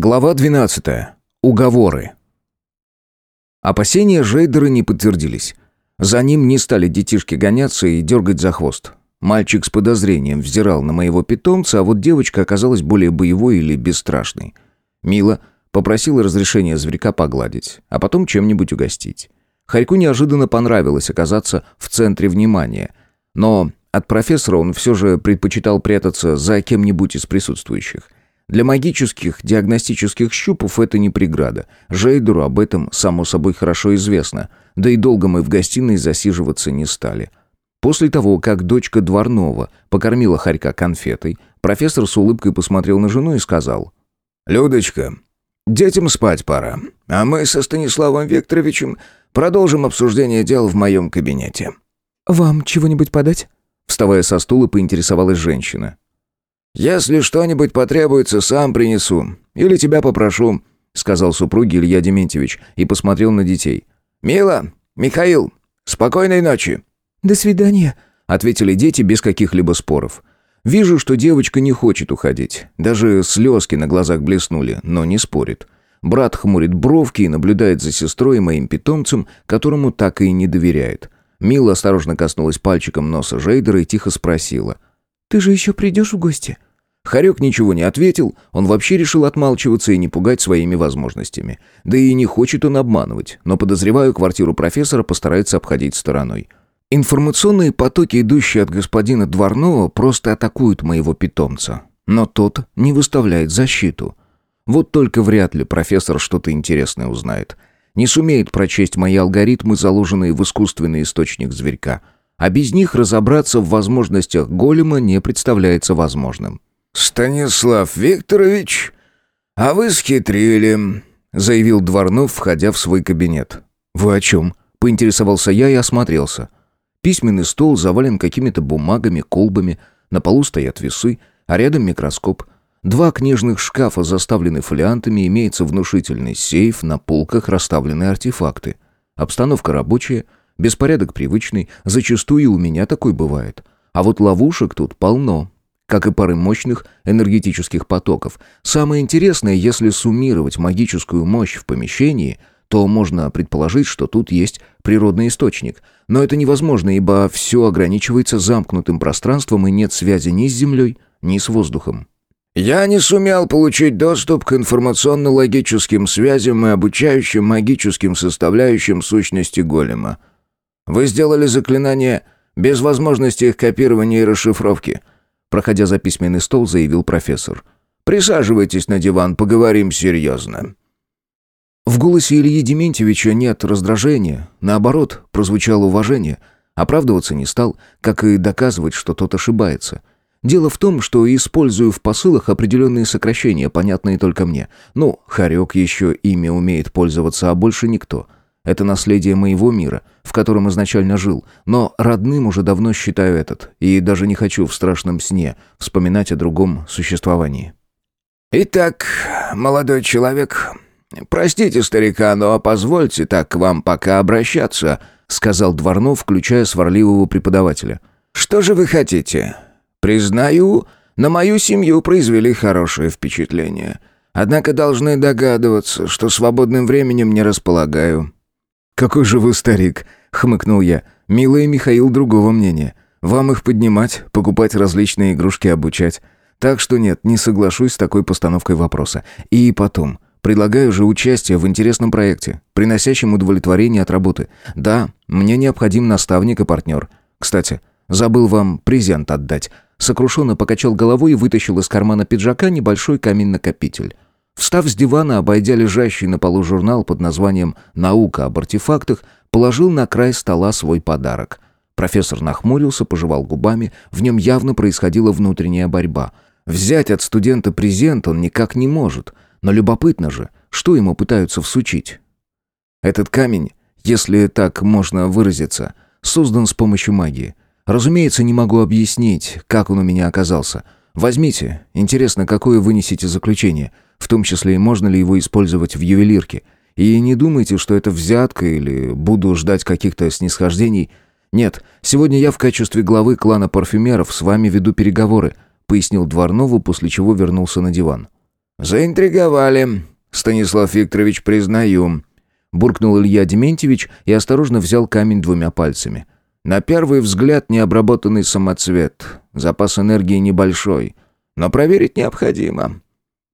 Глава 12. Уговоры. Опасения Жейдера не подтвердились. За ним не стали детишки гоняться и дергать за хвост. Мальчик с подозрением взирал на моего питомца, а вот девочка оказалась более боевой или бесстрашной. Мила попросила разрешения зверька погладить, а потом чем-нибудь угостить. Харьку неожиданно понравилось оказаться в центре внимания, но от профессора он все же предпочитал прятаться за кем-нибудь из присутствующих. Для магических диагностических щупов это не преграда. Жейдеру об этом, само собой, хорошо известно. Да и долго мы в гостиной засиживаться не стали. После того, как дочка Дворнова покормила Харька конфетой, профессор с улыбкой посмотрел на жену и сказал. «Людочка, детям спать пора, а мы со Станиславом Викторовичем продолжим обсуждение дел в моем кабинете». «Вам чего-нибудь подать?» Вставая со стула, поинтересовалась женщина. «Если что-нибудь потребуется, сам принесу. Или тебя попрошу», — сказал супруге Илья Дементьевич и посмотрел на детей. «Мила, Михаил, спокойной ночи». «До свидания», — ответили дети без каких-либо споров. Вижу, что девочка не хочет уходить. Даже слезки на глазах блеснули, но не спорит. Брат хмурит бровки и наблюдает за сестрой и моим питомцем, которому так и не доверяет. Мила осторожно коснулась пальчиком носа Жейдера и тихо спросила. «Ты же еще придешь в гости?» Харек ничего не ответил, он вообще решил отмалчиваться и не пугать своими возможностями. Да и не хочет он обманывать, но, подозреваю, квартиру профессора постарается обходить стороной. Информационные потоки, идущие от господина Дворного, просто атакуют моего питомца. Но тот не выставляет защиту. Вот только вряд ли профессор что-то интересное узнает. Не сумеет прочесть мои алгоритмы, заложенные в искусственный источник зверька. А без них разобраться в возможностях голема не представляется возможным. «Станислав Викторович, а вы схитрили», — заявил Дворнов, входя в свой кабинет. «Вы о чем?» — поинтересовался я и осмотрелся. Письменный стол завален какими-то бумагами, колбами, на полу стоят весы, а рядом микроскоп. Два книжных шкафа заставлены фолиантами, имеется внушительный сейф, на полках расставлены артефакты. Обстановка рабочая, беспорядок привычный, зачастую у меня такой бывает. А вот ловушек тут полно, как и пары мощных энергетических потоков. Самое интересное, если суммировать магическую мощь в помещении, то можно предположить, что тут есть природный источник. Но это невозможно, ибо все ограничивается замкнутым пространством и нет связи ни с Землей, ни с воздухом. «Я не сумел получить доступ к информационно-логическим связям и обучающим магическим составляющим сущности голема. Вы сделали заклинание без возможности их копирования и расшифровки». Проходя за письменный стол, заявил профессор. «Присаживайтесь на диван, поговорим серьезно». В голосе Ильи Дементьевича нет раздражения, наоборот, прозвучало уважение. Оправдываться не стал, как и доказывать, что тот ошибается. Дело в том, что использую в посылах определенные сокращения, понятные только мне. Ну, Харек еще ими умеет пользоваться, а больше никто — это наследие моего мира, в котором изначально жил, но родным уже давно считаю этот, и даже не хочу в страшном сне вспоминать о другом существовании. «Итак, молодой человек, простите старика, но позвольте так к вам пока обращаться», сказал Дворнов, включая сварливого преподавателя. «Что же вы хотите? Признаю, на мою семью произвели хорошее впечатление. Однако должны догадываться, что свободным временем не располагаю. «Какой же вы старик!» — хмыкнул я. «Милый Михаил другого мнения. Вам их поднимать, покупать различные игрушки, обучать. Так что нет, не соглашусь с такой постановкой вопроса. И потом, предлагаю же участие в интересном проекте, приносящем удовлетворение от работы. Да, мне необходим наставник и партнер. Кстати, забыл вам презент отдать». Сокрушенно покачал головой и вытащил из кармана пиджака небольшой камень-накопитель. Встав с дивана, обойдя лежащий на полу журнал под названием «Наука об артефактах», положил на край стола свой подарок. Профессор нахмурился, пожевал губами, в нем явно происходила внутренняя борьба. Взять от студента презент он никак не может, но любопытно же, что ему пытаются всучить. Этот камень, если так можно выразиться, создан с помощью магии. Разумеется, не могу объяснить, как он у меня оказался. Возьмите, интересно, какое вынесете заключение – в том числе и можно ли его использовать в ювелирке. И не думайте, что это взятка или буду ждать каких-то снисхождений. Нет, сегодня я в качестве главы клана парфюмеров с вами веду переговоры, пояснил Дворнову, после чего вернулся на диван. «Заинтриговали. Станислав Викторович, признаю». Буркнул Илья Дементьевич и осторожно взял камень двумя пальцами. «На первый взгляд необработанный самоцвет. Запас энергии небольшой. Но проверить необходимо».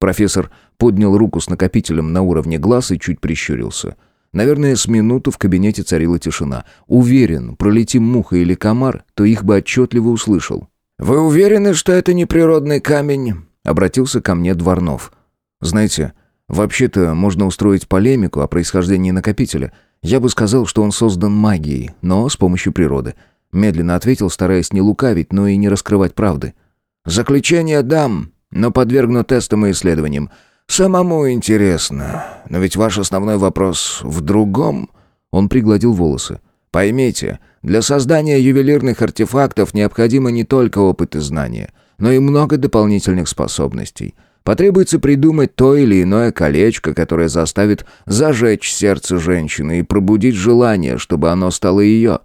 Профессор поднял руку с накопителем на уровне глаз и чуть прищурился. Наверное, с минуту в кабинете царила тишина. Уверен, пролетим муха или комар, то их бы отчетливо услышал. «Вы уверены, что это не природный камень?» Обратился ко мне Дворнов. «Знаете, вообще-то можно устроить полемику о происхождении накопителя. Я бы сказал, что он создан магией, но с помощью природы». Медленно ответил, стараясь не лукавить, но и не раскрывать правды. «Заключение дам, но подвергну тестам и исследованиям. Самому интересно. Но ведь ваш основной вопрос в другом...» Он пригладил волосы. «Поймите, для создания ювелирных артефактов необходимо не только опыт и знания, но и много дополнительных способностей. Потребуется придумать то или иное колечко, которое заставит зажечь сердце женщины и пробудить желание, чтобы оно стало ее.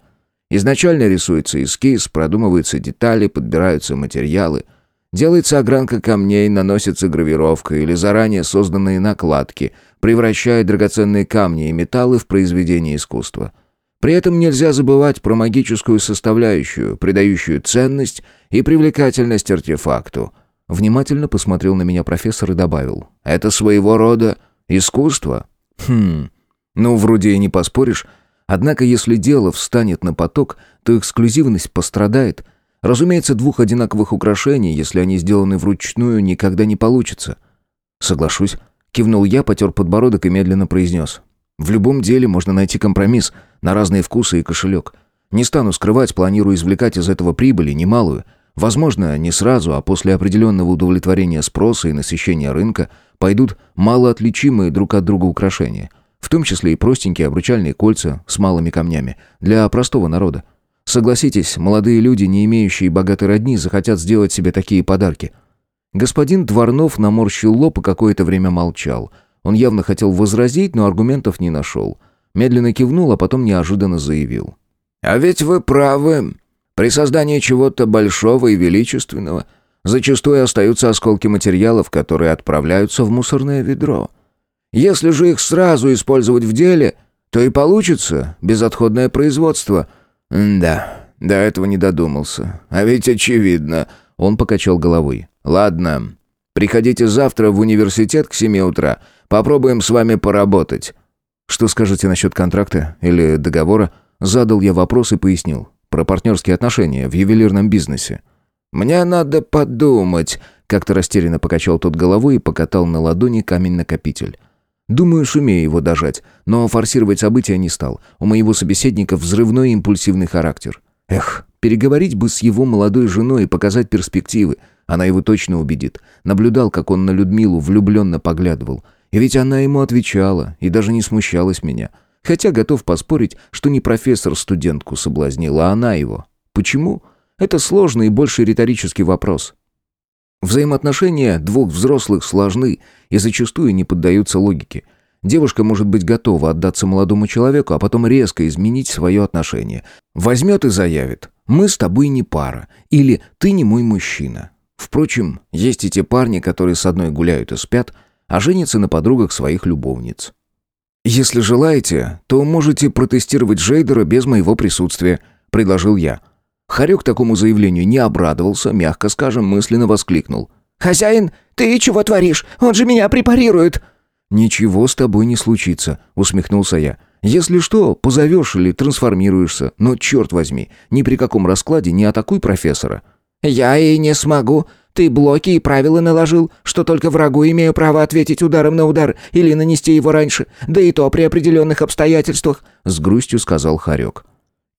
Изначально рисуется эскиз, продумываются детали, подбираются материалы. Делается огранка камней, наносится гравировка или заранее созданные накладки, превращая драгоценные камни и металлы в произведение искусства. При этом нельзя забывать про магическую составляющую, придающую ценность и привлекательность артефакту. Внимательно посмотрел на меня профессор и добавил. «Это своего рода искусство». «Хм, ну, вроде и не поспоришь. Однако, если дело встанет на поток, то эксклюзивность пострадает. Разумеется, двух одинаковых украшений, если они сделаны вручную, никогда не получится». «Соглашусь». Кивнул я, потер подбородок и медленно произнес. В любом деле можно найти компромисс на разные вкусы и кошелек. Не стану скрывать, планирую извлекать из этого прибыли немалую. Возможно, не сразу, а после определенного удовлетворения спроса и насыщения рынка пойдут малоотличимые друг от друга украшения. В том числе и простенькие обручальные кольца с малыми камнями для простого народа. Согласитесь, молодые люди, не имеющие богатой родни, захотят сделать себе такие подарки. Господин Дворнов наморщил лоб и какое-то время молчал – он явно хотел возразить, но аргументов не нашел. Медленно кивнул, а потом неожиданно заявил. «А ведь вы правы. При создании чего-то большого и величественного зачастую остаются осколки материалов, которые отправляются в мусорное ведро. Если же их сразу использовать в деле, то и получится безотходное производство. Да, до этого не додумался. А ведь очевидно». Он покачал головой. «Ладно, приходите завтра в университет к семи утра». Попробуем с вами поработать». «Что скажете насчет контракта или договора?» Задал я вопрос и пояснил. Про партнерские отношения в ювелирном бизнесе. «Мне надо подумать», — как-то растерянно покачал тот головой и покатал на ладони камень-накопитель. Думаю, сумею его дожать, но форсировать события не стал. У моего собеседника взрывной импульсивный характер. Эх, переговорить бы с его молодой женой и показать перспективы. Она его точно убедит. Наблюдал, как он на Людмилу влюбленно поглядывал. И ведь она ему отвечала и даже не смущалась меня. Хотя готов поспорить, что не профессор студентку соблазнил, а она его. Почему? Это сложный и больше риторический вопрос. Взаимоотношения двух взрослых сложны и зачастую не поддаются логике. Девушка может быть готова отдаться молодому человеку, а потом резко изменить свое отношение. Возьмет и заявит «Мы с тобой не пара» или «Ты не мой мужчина». Впрочем, есть и те парни, которые с одной гуляют и спят – а женится на подругах своих любовниц. «Если желаете, то можете протестировать Джейдера без моего присутствия», — предложил я. Харек такому заявлению не обрадовался, мягко скажем, мысленно воскликнул. «Хозяин, ты чего творишь? Он же меня препарирует!» «Ничего с тобой не случится», — усмехнулся я. «Если что, позовешь или трансформируешься, но, черт возьми, ни при каком раскладе не атакуй профессора». «Я и не смогу. Ты блоки и правила наложил, что только врагу имею право ответить ударом на удар или нанести его раньше, да и то при определенных обстоятельствах», — с грустью сказал Харек.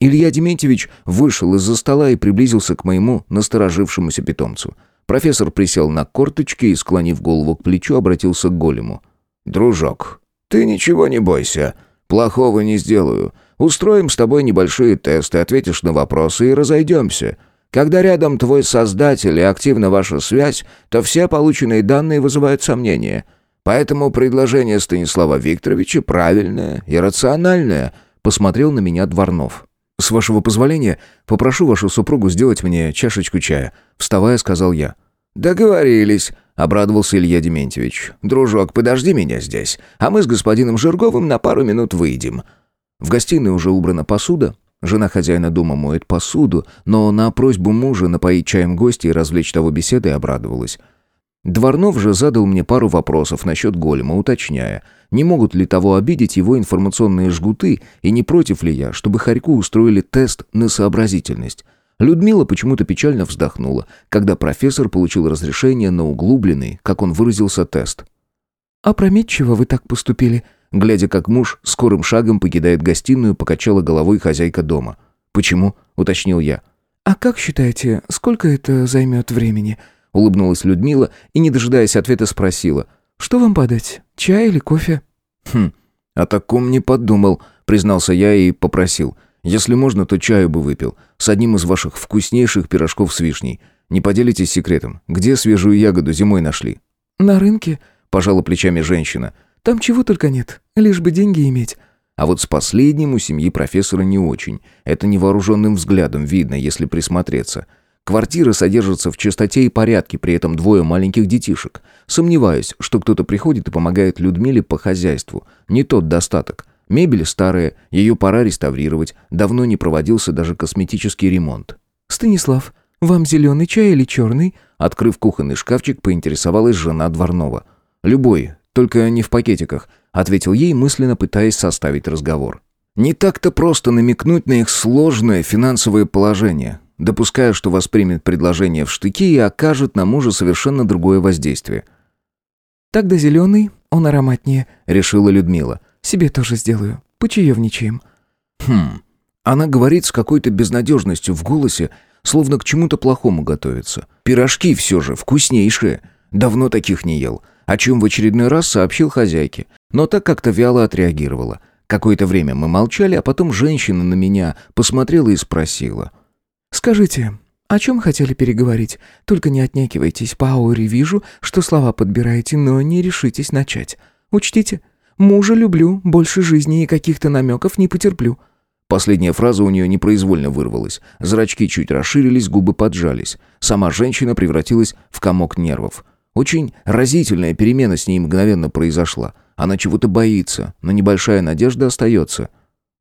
Илья Дементьевич вышел из-за стола и приблизился к моему насторожившемуся питомцу. Профессор присел на корточки и, склонив голову к плечу, обратился к голему. «Дружок, ты ничего не бойся. Плохого не сделаю. Устроим с тобой небольшие тесты, ответишь на вопросы и разойдемся. Когда рядом твой создатель и активна ваша связь, то все полученные данные вызывают сомнения. Поэтому предложение Станислава Викторовича правильное и рациональное», — посмотрел на меня Дворнов. «С вашего позволения, попрошу вашу супругу сделать мне чашечку чая», — вставая, сказал я. «Договорились», — обрадовался Илья Дементьевич. «Дружок, подожди меня здесь, а мы с господином Жирговым на пару минут выйдем». В гостиной уже убрана посуда, Жена хозяина дома моет посуду, но на просьбу мужа напоить чаем гостя и развлечь того беседой обрадовалась. Дворнов же задал мне пару вопросов насчет голема, уточняя, не могут ли того обидеть его информационные жгуты и не против ли я, чтобы Харьку устроили тест на сообразительность. Людмила почему-то печально вздохнула, когда профессор получил разрешение на углубленный, как он выразился, тест. «Опрометчиво вы так поступили», Глядя, как муж скорым шагом покидает гостиную, покачала головой хозяйка дома. «Почему?» — уточнил я. «А как считаете, сколько это займет времени?» — улыбнулась Людмила и, не дожидаясь ответа, спросила. «Что вам подать, чай или кофе?» «Хм, о таком не подумал», — признался я и попросил. «Если можно, то чаю бы выпил, с одним из ваших вкуснейших пирожков с вишней. Не поделитесь секретом, где свежую ягоду зимой нашли?» «На рынке», — пожала плечами женщина. Там чего только нет, лишь бы деньги иметь». А вот с последним у семьи профессора не очень. Это невооруженным взглядом видно, если присмотреться. Квартира содержится в чистоте и порядке, при этом двое маленьких детишек. Сомневаюсь, что кто-то приходит и помогает Людмиле по хозяйству. Не тот достаток. Мебель старая, ее пора реставрировать. Давно не проводился даже косметический ремонт. «Станислав, вам зеленый чай или черный?» Открыв кухонный шкафчик, поинтересовалась жена Дворнова. «Любой, только не в пакетиках», — ответил ей, мысленно пытаясь составить разговор. «Не так-то просто намекнуть на их сложное финансовое положение, допуская, что воспримет предложение в штыки и окажет на мужа совершенно другое воздействие». «Тогда зеленый, он ароматнее», — решила Людмила. «Себе тоже сделаю. Почаевничаем». «Хм...» Она говорит с какой-то безнадежностью в голосе, словно к чему-то плохому готовится. Пирожки все же вкуснейшие. Давно таких не ел о чем в очередной раз сообщил хозяйке, но так как-то вяло отреагировала. Какое-то время мы молчали, а потом женщина на меня посмотрела и спросила. «Скажите, о чем хотели переговорить? Только не отнекивайтесь, по ауре вижу, что слова подбираете, но не решитесь начать. Учтите, мужа люблю, больше жизни и каких-то намеков не потерплю». Последняя фраза у нее непроизвольно вырвалась. Зрачки чуть расширились, губы поджались. Сама женщина превратилась в комок нервов. Очень разительная перемена с ней мгновенно произошла. Она чего-то боится, но небольшая надежда остается.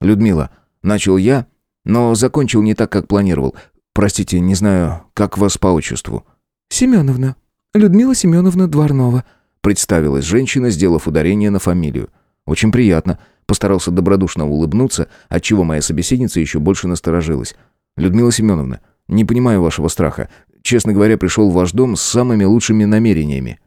«Людмила», — начал я, но закончил не так, как планировал. «Простите, не знаю, как вас по отчеству?» «Семеновна. Людмила Семеновна Дворнова», — представилась женщина, сделав ударение на фамилию. «Очень приятно». Постарался добродушно улыбнуться, отчего моя собеседница еще больше насторожилась. «Людмила Семеновна, не понимаю вашего страха. Честно говоря, пришел в ваш дом с самыми лучшими намерениями».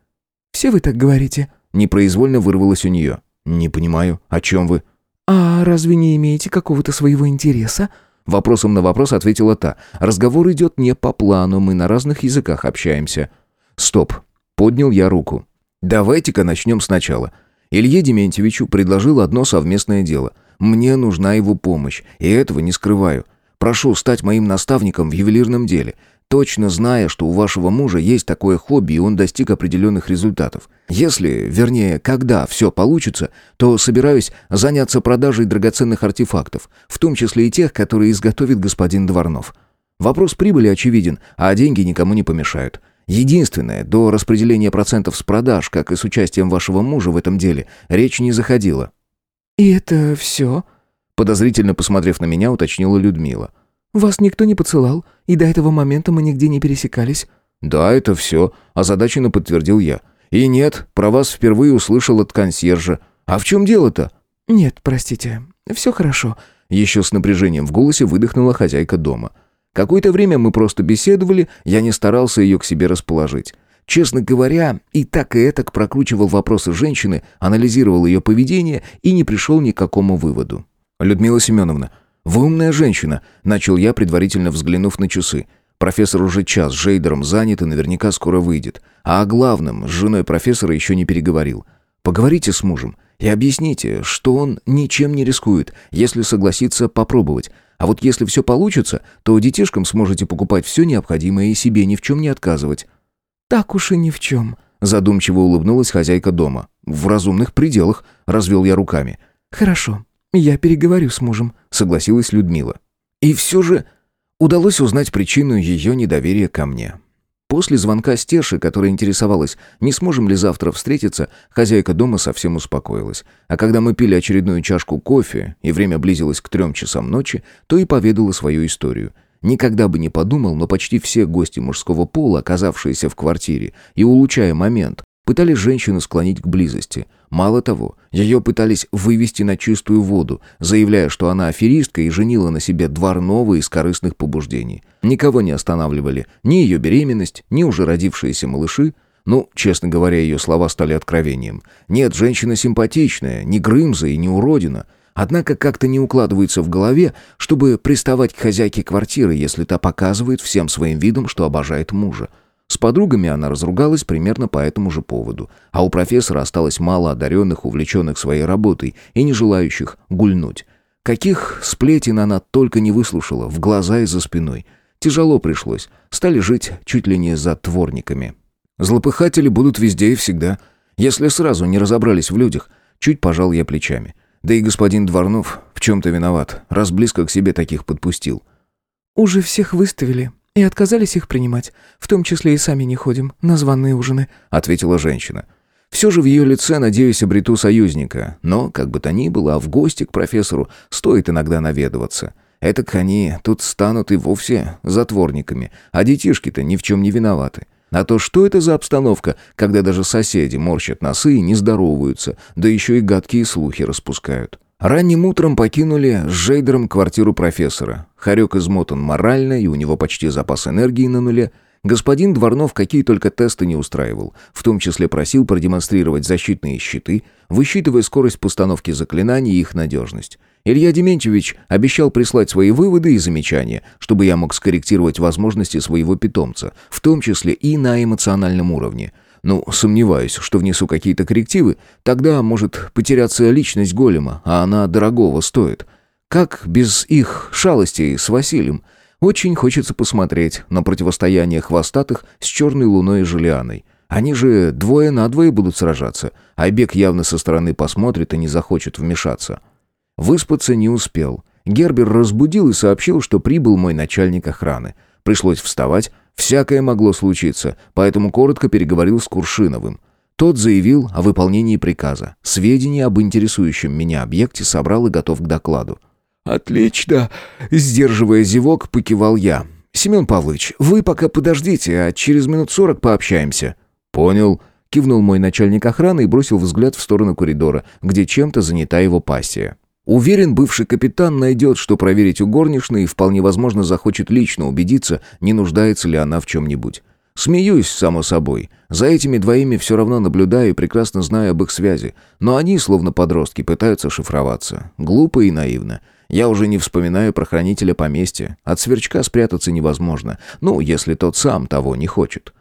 «Все вы так говорите?» Непроизвольно вырвалось у нее. «Не понимаю, о чем вы?» «А разве не имеете какого-то своего интереса?» Вопросом на вопрос ответила та. «Разговор идет не по плану, мы на разных языках общаемся». «Стоп!» Поднял я руку. «Давайте-ка начнем сначала. Илье Дементьевичу предложил одно совместное дело. Мне нужна его помощь, и этого не скрываю. Прошу стать моим наставником в ювелирном деле точно зная, что у вашего мужа есть такое хобби, и он достиг определенных результатов. Если, вернее, когда все получится, то собираюсь заняться продажей драгоценных артефактов, в том числе и тех, которые изготовит господин Дворнов. Вопрос прибыли очевиден, а деньги никому не помешают. Единственное, до распределения процентов с продаж, как и с участием вашего мужа в этом деле, речь не заходила». «И это все?» Подозрительно посмотрев на меня, уточнила Людмила. «Вас никто не поцелал, и до этого момента мы нигде не пересекались?» «Да, это все», – озадаченно подтвердил я. «И нет, про вас впервые услышал от консьержа. А в чем дело-то?» «Нет, простите, все хорошо», – еще с напряжением в голосе выдохнула хозяйка дома. Какое-то время мы просто беседовали, я не старался ее к себе расположить. Честно говоря, и так и этак прокручивал вопросы женщины, анализировал ее поведение и не пришел ни к какому выводу. «Людмила Семеновна, «Вы умная женщина», — начал я, предварительно взглянув на часы. «Профессор уже час с Жейдером занят и наверняка скоро выйдет. А о главном с женой профессора еще не переговорил. Поговорите с мужем и объясните, что он ничем не рискует, если согласится попробовать. А вот если все получится, то детишкам сможете покупать все необходимое и себе ни в чем не отказывать». «Так уж и ни в чем», — задумчиво улыбнулась хозяйка дома. «В разумных пределах», — развел я руками. «Хорошо. «Я переговорю с мужем», — согласилась Людмила. И все же удалось узнать причину ее недоверия ко мне. После звонка Стеши, которая интересовалась, не сможем ли завтра встретиться, хозяйка дома совсем успокоилась. А когда мы пили очередную чашку кофе, и время близилось к трем часам ночи, то и поведала свою историю. Никогда бы не подумал, но почти все гости мужского пола, оказавшиеся в квартире и улучшая момент, пытались женщину склонить к близости. Мало того, ее пытались вывести на чистую воду, заявляя, что она аферистка и женила на себе дворного из корыстных побуждений. Никого не останавливали ни ее беременность, ни уже родившиеся малыши. Ну, честно говоря, ее слова стали откровением. Нет, женщина симпатичная, не Грымза и не уродина. Однако как-то не укладывается в голове, чтобы приставать к хозяйке квартиры, если та показывает всем своим видом, что обожает мужа. С подругами она разругалась примерно по этому же поводу, а у профессора осталось мало одаренных, увлеченных своей работой и не желающих гульнуть. Каких сплетен она только не выслушала, в глаза и за спиной. Тяжело пришлось, стали жить чуть ли не за творниками. Злопыхатели будут везде и всегда. Если сразу не разобрались в людях, чуть пожал я плечами. Да и господин Дворнов в чем-то виноват, раз близко к себе таких подпустил. «Уже всех выставили и отказались их принимать. В том числе и сами не ходим на званые ужины», — ответила женщина. Все же в ее лице, надеюсь, обрету союзника. Но, как бы то ни было, а в гости к профессору стоит иногда наведываться. Этак они тут станут и вовсе затворниками, а детишки-то ни в чем не виноваты. А то что это за обстановка, когда даже соседи морщат носы и не здороваются, да еще и гадкие слухи распускают? Ранним утром покинули с Жейдером квартиру профессора. Харек измотан морально, и у него почти запас энергии на нуле. Господин Дворнов какие только тесты не устраивал, в том числе просил продемонстрировать защитные щиты, высчитывая скорость постановки заклинаний и их надежность. Илья Дементьевич обещал прислать свои выводы и замечания, чтобы я мог скорректировать возможности своего питомца, в том числе и на эмоциональном уровне. Ну, сомневаюсь, что внесу какие-то коррективы, тогда может потеряться личность голема, а она дорогого стоит. Как без их шалостей с Василием? Очень хочется посмотреть на противостояние хвостатых с черной луной и Жулианой. Они же двое на двое будут сражаться, а Бек явно со стороны посмотрит и не захочет вмешаться. Выспаться не успел. Гербер разбудил и сообщил, что прибыл мой начальник охраны. Пришлось вставать, всякое могло случиться, поэтому коротко переговорил с Куршиновым. Тот заявил о выполнении приказа. Сведения об интересующем меня объекте собрал и готов к докладу. «Отлично!» — сдерживая зевок, покивал я. «Семен Павлович, вы пока подождите, а через минут сорок пообщаемся». «Понял», — кивнул мой начальник охраны и бросил взгляд в сторону коридора, где чем-то занята его пассия. Уверен, бывший капитан найдет, что проверить у горничной и вполне возможно захочет лично убедиться, не нуждается ли она в чем-нибудь. Смеюсь, само собой. За этими двоими все равно наблюдаю и прекрасно знаю об их связи. Но они, словно подростки, пытаются шифроваться. Глупо и наивно. Я уже не вспоминаю про хранителя поместья. От сверчка спрятаться невозможно. Ну, если тот сам того не хочет.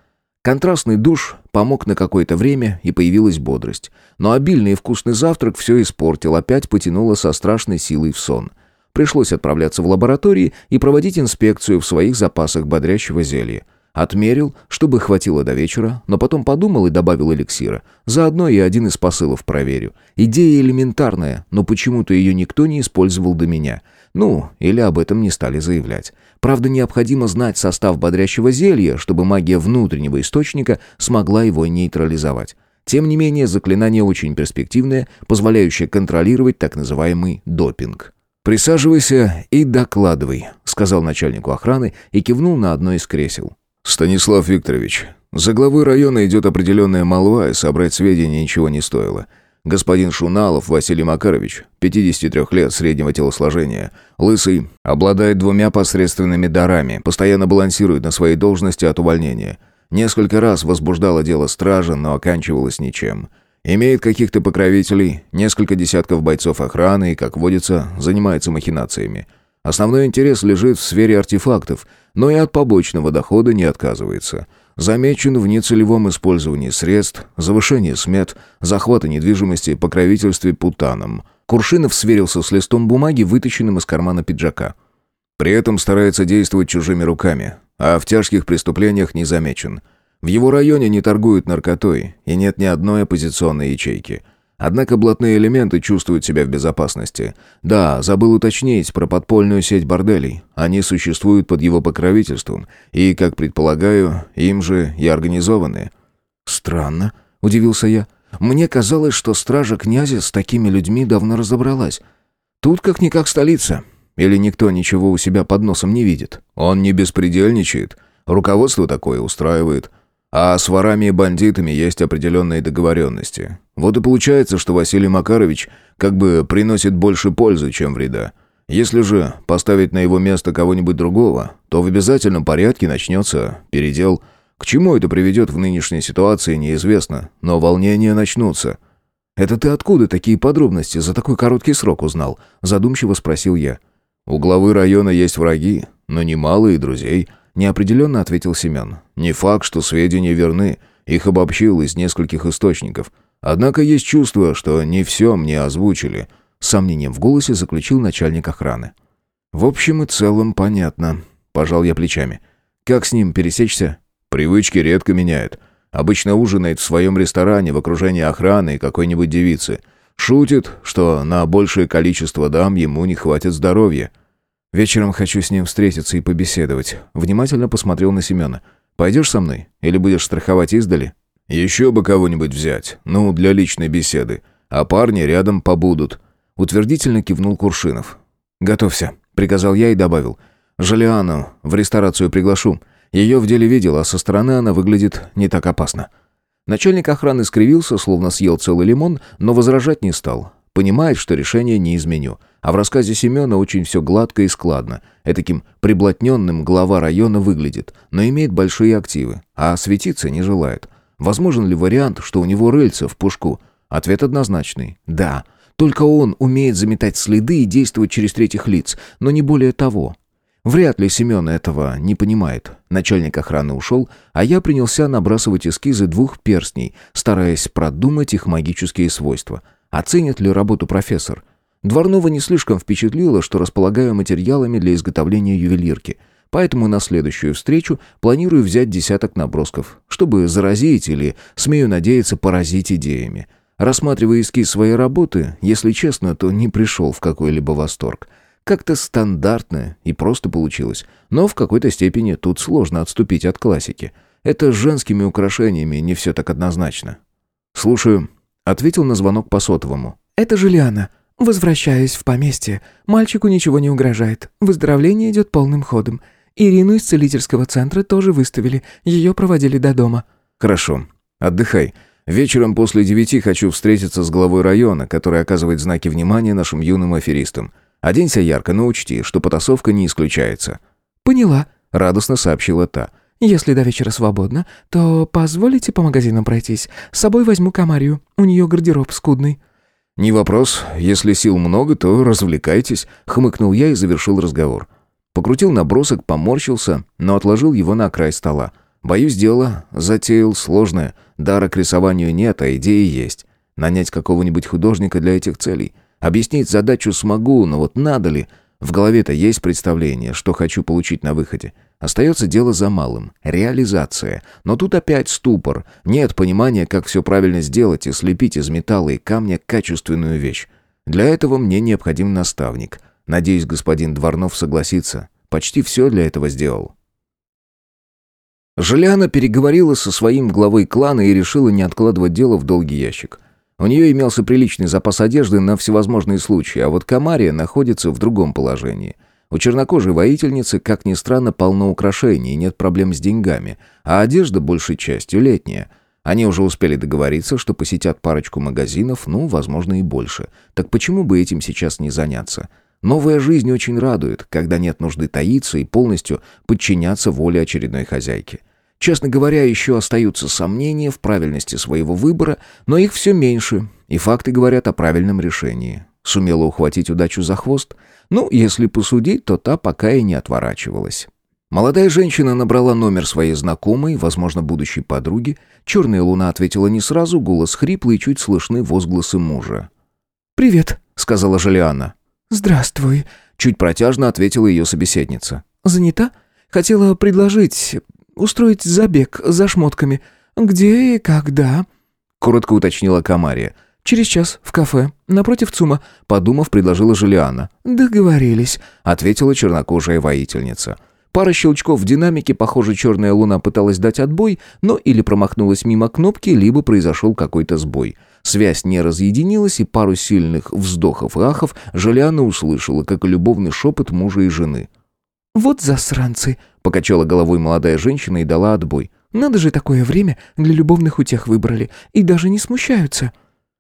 Контрастный душ помог на какое-то время, и появилась бодрость. Но обильный и вкусный завтрак все испортил, опять потянуло со страшной силой в сон. Пришлось отправляться в лаборатории и проводить инспекцию в своих запасах бодрящего зелья. Отмерил, чтобы хватило до вечера, но потом подумал и добавил эликсира. Заодно и один из посылов проверю. Идея элементарная, но почему-то ее никто не использовал до меня. Ну, или об этом не стали заявлять. Правда, необходимо знать состав бодрящего зелья, чтобы магия внутреннего источника смогла его нейтрализовать. Тем не менее, заклинание очень перспективное, позволяющее контролировать так называемый допинг. «Присаживайся и докладывай», — сказал начальнику охраны и кивнул на одно из кресел. «Станислав Викторович, за главой района идет определенная молва, и собрать сведения ничего не стоило. Господин Шуналов Василий Макарович, 53 лет среднего телосложения, лысый, обладает двумя посредственными дарами, постоянно балансирует на своей должности от увольнения. Несколько раз возбуждало дело стража, но оканчивалось ничем. Имеет каких-то покровителей, несколько десятков бойцов охраны и, как водится, занимается махинациями. Основной интерес лежит в сфере артефактов, но и от побочного дохода не отказывается – Замечен в нецелевом использовании средств, завышении смет, захвата недвижимости, покровительстве путаном. Куршинов сверился с листом бумаги, вытащенным из кармана пиджака. При этом старается действовать чужими руками, а в тяжких преступлениях не замечен. В его районе не торгуют наркотой, и нет ни одной оппозиционной ячейки. Однако блатные элементы чувствуют себя в безопасности. Да, забыл уточнить про подпольную сеть борделей. Они существуют под его покровительством, и, как предполагаю, им же и организованы. «Странно», — удивился я. «Мне казалось, что стража князя с такими людьми давно разобралась. Тут как-никак столица. Или никто ничего у себя под носом не видит?» «Он не беспредельничает. Руководство такое устраивает». А с ворами и бандитами есть определенные договоренности. Вот и получается, что Василий Макарович как бы приносит больше пользы, чем вреда. Если же поставить на его место кого-нибудь другого, то в обязательном порядке начнется передел. К чему это приведет в нынешней ситуации, неизвестно, но волнения начнутся. «Это ты откуда такие подробности за такой короткий срок узнал?» – задумчиво спросил я. «У главы района есть враги, но немало и друзей», неопределенно ответил Семен. «Не факт, что сведения верны. Их обобщил из нескольких источников. Однако есть чувство, что не все мне озвучили». С сомнением в голосе заключил начальник охраны. «В общем и целом понятно», — пожал я плечами. «Как с ним пересечься?» «Привычки редко меняет. Обычно ужинает в своем ресторане в окружении охраны и какой-нибудь девицы. Шутит, что на большее количество дам ему не хватит здоровья». Вечером хочу с ним встретиться и побеседовать. Внимательно посмотрел на Семена. Пойдешь со мной? Или будешь страховать издали? Еще бы кого-нибудь взять. Ну, для личной беседы. А парни рядом побудут. Утвердительно кивнул Куршинов. «Готовься», — приказал я и добавил. «Жалиану в ресторацию приглашу. Ее в деле видел, а со стороны она выглядит не так опасно». Начальник охраны скривился, словно съел целый лимон, но возражать не стал. Понимает, что решение не изменю. А в рассказе Семена очень все гладко и складно. Этаким приблотненным глава района выглядит, но имеет большие активы, а светиться не желает. Возможен ли вариант, что у него рыльца в пушку? Ответ однозначный – да. Только он умеет заметать следы и действовать через третьих лиц, но не более того. Вряд ли Семен этого не понимает. Начальник охраны ушел, а я принялся набрасывать эскизы двух перстней, стараясь продумать их магические свойства – Оценит ли работу профессор? Дворнова не слишком впечатлило, что располагаю материалами для изготовления ювелирки. Поэтому на следующую встречу планирую взять десяток набросков, чтобы заразить или, смею надеяться, поразить идеями. Рассматривая эскиз своей работы, если честно, то не пришел в какой-либо восторг. Как-то стандартно и просто получилось. Но в какой-то степени тут сложно отступить от классики. Это с женскими украшениями не все так однозначно. «Слушаю», Ответил на звонок по сотовому. «Это Жулиана. Возвращаюсь в поместье. Мальчику ничего не угрожает. Выздоровление идет полным ходом. Ирину из целительского центра тоже выставили. Ее проводили до дома». «Хорошо. Отдыхай. Вечером после девяти хочу встретиться с главой района, который оказывает знаки внимания нашим юным аферистам. Оденься ярко, но учти, что потасовка не исключается». «Поняла», — радостно сообщила та. Если до вечера свободно, то позволите по магазинам пройтись. С собой возьму Камарию. У нее гардероб скудный». «Не вопрос. Если сил много, то развлекайтесь», — хмыкнул я и завершил разговор. Покрутил набросок, поморщился, но отложил его на край стола. Боюсь, дело затеял сложное. Дара к рисованию нет, а идеи есть. Нанять какого-нибудь художника для этих целей. Объяснить задачу смогу, но вот надо ли? В голове-то есть представление, что хочу получить на выходе. Остается дело за малым – реализация. Но тут опять ступор. Нет понимания, как все правильно сделать и слепить из металла и камня качественную вещь. Для этого мне необходим наставник. Надеюсь, господин Дворнов согласится. Почти все для этого сделал. Желяна переговорила со своим главой клана и решила не откладывать дело в долгий ящик. У нее имелся приличный запас одежды на всевозможные случаи, а вот Камария находится в другом положении – у чернокожей воительницы, как ни странно, полно украшений, нет проблем с деньгами, а одежда большей частью летняя. Они уже успели договориться, что посетят парочку магазинов, ну, возможно, и больше. Так почему бы этим сейчас не заняться? Новая жизнь очень радует, когда нет нужды таиться и полностью подчиняться воле очередной хозяйки. Честно говоря, еще остаются сомнения в правильности своего выбора, но их все меньше, и факты говорят о правильном решении. Сумела ухватить удачу за хвост – ну, если посудить, то та пока и не отворачивалась. Молодая женщина набрала номер своей знакомой, возможно, будущей подруги. Черная луна ответила не сразу, голос хриплый, чуть слышны возгласы мужа. «Привет», — сказала Желианна. «Здравствуй», — чуть протяжно ответила ее собеседница. «Занята? Хотела предложить устроить забег за шмотками. Где и когда?» Коротко уточнила Камария. «Через час, в кафе, напротив ЦУМа», — подумав, предложила Жулиана. «Договорились», — ответила чернокожая воительница. Пара щелчков в динамике, похоже, черная луна пыталась дать отбой, но или промахнулась мимо кнопки, либо произошел какой-то сбой. Связь не разъединилась, и пару сильных вздохов и ахов Жулиана услышала, как любовный шепот мужа и жены. «Вот засранцы», — покачала головой молодая женщина и дала отбой. «Надо же такое время для любовных утех выбрали, и даже не смущаются».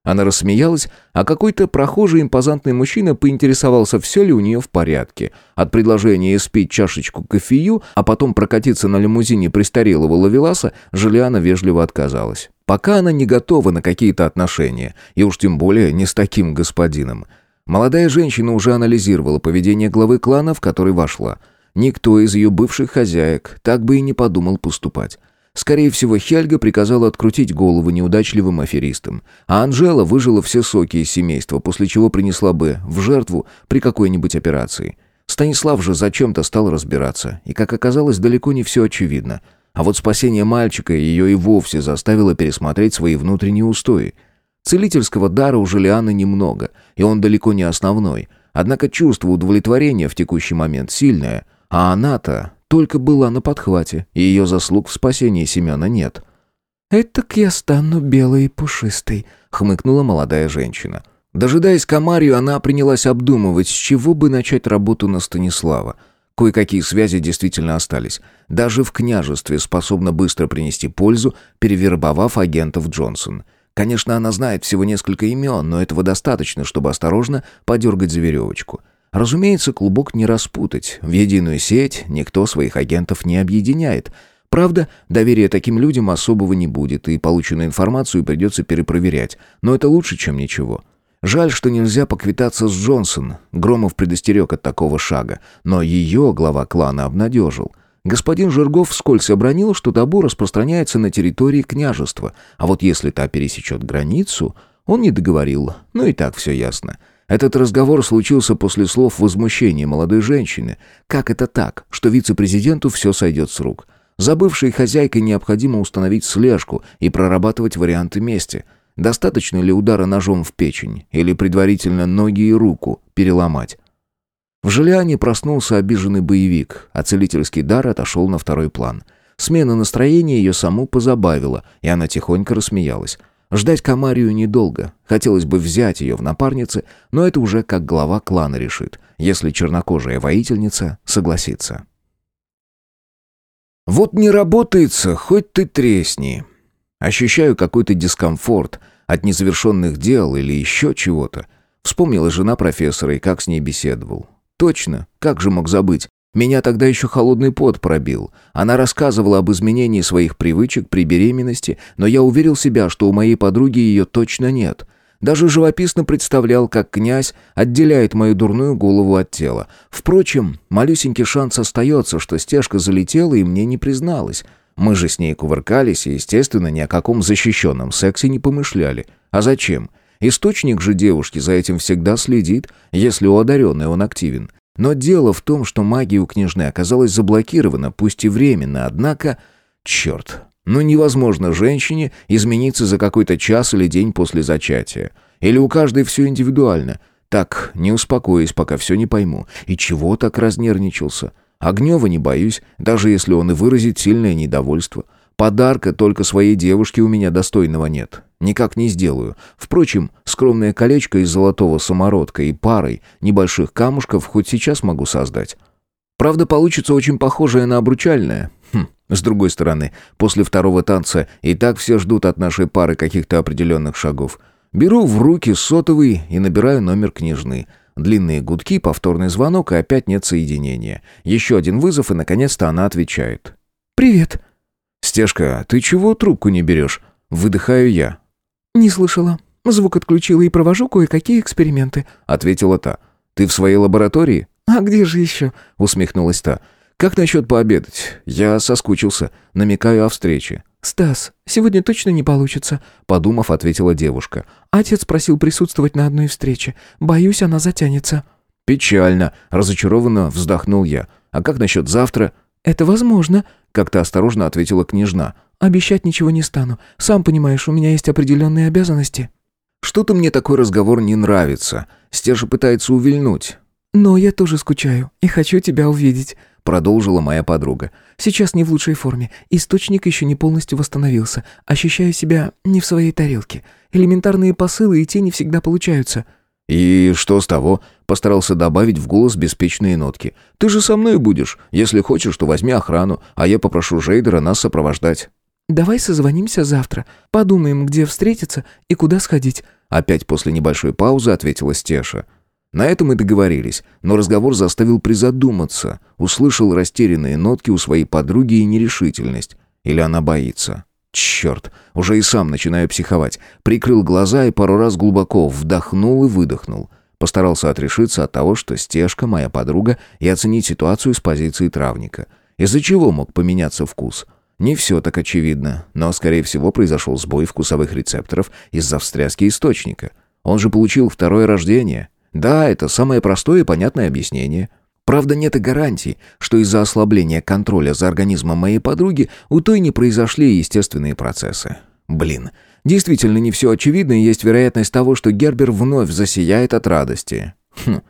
Она рассмеялась, а какой-то прохожий импозантный мужчина поинтересовался, все ли у нее в порядке. От предложения испить чашечку кофею, а потом прокатиться на лимузине престарелого лавеласа, Жулиана вежливо отказалась. Пока она не готова на какие-то отношения, и уж тем более не с таким господином. Молодая женщина уже анализировала поведение главы клана, в который вошла. Никто из ее бывших хозяек так бы и не подумал поступать. Скорее всего, Хельга приказала открутить голову неудачливым аферистам, а Анжела выжила все соки из семейства, после чего принесла бы в жертву при какой-нибудь операции. Станислав же зачем-то стал разбираться, и, как оказалось, далеко не все очевидно. А вот спасение мальчика ее и вовсе заставило пересмотреть свои внутренние устои. Целительского дара у Желианы немного, и он далеко не основной. Однако чувство удовлетворения в текущий момент сильное, а она-то только была на подхвате, и ее заслуг в спасении Семена нет. «Этак я стану белой и пушистой», — хмыкнула молодая женщина. Дожидаясь Камарию, она принялась обдумывать, с чего бы начать работу на Станислава. Кое-какие связи действительно остались. Даже в княжестве способна быстро принести пользу, перевербовав агентов Джонсон. Конечно, она знает всего несколько имен, но этого достаточно, чтобы осторожно подергать за веревочку. Разумеется, клубок не распутать. В единую сеть никто своих агентов не объединяет. Правда, доверия таким людям особого не будет, и полученную информацию придется перепроверять. Но это лучше, чем ничего. Жаль, что нельзя поквитаться с Джонсон. Громов предостерег от такого шага. Но ее глава клана обнадежил. Господин Жиргов вскользь обронил, что табу распространяется на территории княжества. А вот если та пересечет границу, он не договорил. Ну и так все ясно. Этот разговор случился после слов возмущения молодой женщины. Как это так, что вице-президенту все сойдет с рук? За хозяйкой необходимо установить слежку и прорабатывать варианты мести. Достаточно ли удара ножом в печень или предварительно ноги и руку переломать? В Желиане проснулся обиженный боевик, а целительский дар отошел на второй план. Смена настроения ее саму позабавила, и она тихонько рассмеялась. Ждать Камарию недолго. Хотелось бы взять ее в напарницы, но это уже как глава клана решит, если чернокожая воительница согласится. Вот не работается, хоть ты тресни. Ощущаю какой-то дискомфорт от незавершенных дел или еще чего-то. Вспомнила жена профессора и как с ней беседовал. Точно, как же мог забыть? Меня тогда еще холодный пот пробил. Она рассказывала об изменении своих привычек при беременности, но я уверил себя, что у моей подруги ее точно нет. Даже живописно представлял, как князь отделяет мою дурную голову от тела. Впрочем, малюсенький шанс остается, что стежка залетела и мне не призналась. Мы же с ней кувыркались и, естественно, ни о каком защищенном сексе не помышляли. А зачем? Источник же девушки за этим всегда следит, если у одаренной он активен. Но дело в том, что магия у княжны оказалась заблокирована, пусть и временно, однако... Черт, ну невозможно женщине измениться за какой-то час или день после зачатия. Или у каждой все индивидуально. Так, не успокоюсь, пока все не пойму. И чего так разнервничался? А гнева не боюсь, даже если он и выразит сильное недовольство. Подарка только своей девушке у меня достойного нет. Никак не сделаю. Впрочем, скромное колечко из золотого самородка и парой небольших камушков хоть сейчас могу создать. Правда, получится очень похожее на обручальное. Хм, с другой стороны, после второго танца и так все ждут от нашей пары каких-то определенных шагов. Беру в руки сотовый и набираю номер княжны. Длинные гудки, повторный звонок и опять нет соединения. Еще один вызов и, наконец-то, она отвечает. «Привет», «Стежка, ты чего трубку не берешь?» Выдыхаю я. «Не слышала. Звук отключила и провожу кое-какие эксперименты», — ответила та. «Ты в своей лаборатории?» «А где же еще?» — усмехнулась та. «Как насчет пообедать? Я соскучился. Намекаю о встрече». «Стас, сегодня точно не получится», — подумав, ответила девушка. «Отец просил присутствовать на одной встрече. Боюсь, она затянется». «Печально», — разочарованно вздохнул я. «А как насчет завтра?» «Это возможно», — как-то осторожно ответила княжна. «Обещать ничего не стану. Сам понимаешь, у меня есть определенные обязанности». Что-то мне такой разговор не нравится. Стеша пытается увильнуть. «Но я тоже скучаю и хочу тебя увидеть», — продолжила моя подруга. «Сейчас не в лучшей форме. Источник еще не полностью восстановился. Ощущаю себя не в своей тарелке. Элементарные посылы и те не всегда получаются». «И что с того?» — постарался добавить в голос беспечные нотки. «Ты же со мной будешь. Если хочешь, то возьми охрану, а я попрошу Жейдера нас сопровождать». «Давай созвонимся завтра. Подумаем, где встретиться и куда сходить». Опять после небольшой паузы ответила Стеша. На этом мы договорились, но разговор заставил призадуматься. Услышал растерянные нотки у своей подруги и нерешительность. Или она боится. Черт, уже и сам начинаю психовать. Прикрыл глаза и пару раз глубоко вдохнул и выдохнул. Постарался отрешиться от того, что Стежка моя подруга, и оценить ситуацию с позиции травника. Из-за чего мог поменяться вкус? Не все так очевидно, но, скорее всего, произошел сбой вкусовых рецепторов из-за встряски источника. Он же получил второе рождение. Да, это самое простое и понятное объяснение. Правда, нет и гарантий, что из-за ослабления контроля за организмом моей подруги у той не произошли естественные процессы. Блин, действительно не все очевидно, и есть вероятность того, что Гербер вновь засияет от радости. Хм.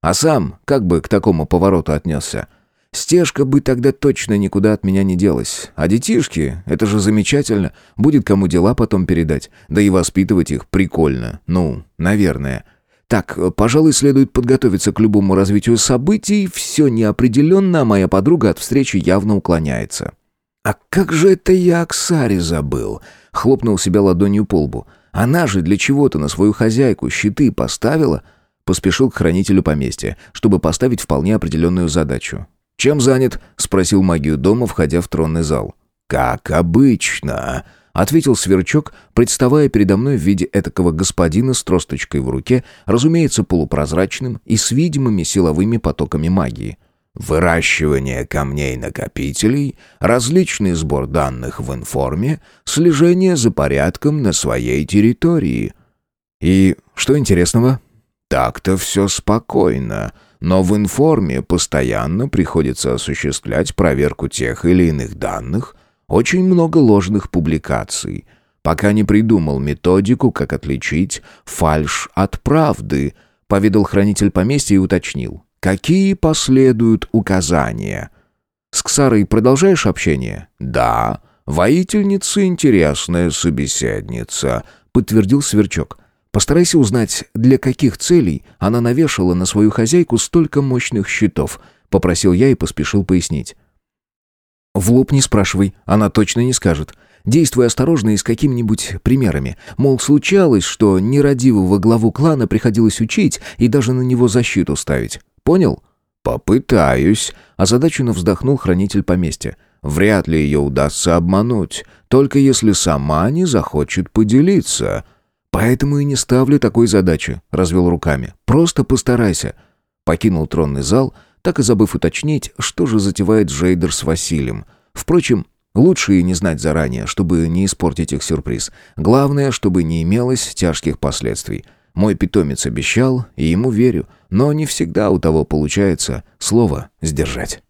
А сам как бы к такому повороту отнесся? Стежка бы тогда точно никуда от меня не делась. А детишки, это же замечательно. Будет кому дела потом передать. Да и воспитывать их прикольно. Ну, наверное. Так, пожалуй, следует подготовиться к любому развитию событий. Все неопределенно, а моя подруга от встречи явно уклоняется. «А как же это я о Ксаре забыл?» Хлопнул себя ладонью по лбу. «Она же для чего-то на свою хозяйку щиты поставила?» Поспешил к хранителю поместья, чтобы поставить вполне определенную задачу. «Чем занят?» — спросил магию дома, входя в тронный зал. «Как обычно», — ответил Сверчок, представая передо мной в виде этакого господина с тросточкой в руке, разумеется, полупрозрачным и с видимыми силовыми потоками магии. Выращивание камней-накопителей, различный сбор данных в информе, слежение за порядком на своей территории. И что интересного? Так-то все спокойно но в информе постоянно приходится осуществлять проверку тех или иных данных, очень много ложных публикаций. Пока не придумал методику, как отличить фальш от правды, поведал хранитель поместья и уточнил. Какие последуют указания? С Ксарой продолжаешь общение? Да. Воительница интересная собеседница, подтвердил Сверчок. Постарайся узнать, для каких целей она навешала на свою хозяйку столько мощных щитов, попросил я и поспешил пояснить. В лоб не спрашивай, она точно не скажет. Действуй осторожно и с какими-нибудь примерами. Мол, случалось, что нерадивого главу клана приходилось учить и даже на него защиту ставить. Понял? Попытаюсь, озадаченно вздохнул хранитель поместья. Вряд ли ее удастся обмануть, только если сама не захочет поделиться. «Поэтому и не ставлю такой задачи», — развел руками. «Просто постарайся». Покинул тронный зал, так и забыв уточнить, что же затевает Джейдер с Василием. Впрочем, лучше и не знать заранее, чтобы не испортить их сюрприз. Главное, чтобы не имелось тяжких последствий. Мой питомец обещал, и ему верю, но не всегда у того получается слово сдержать.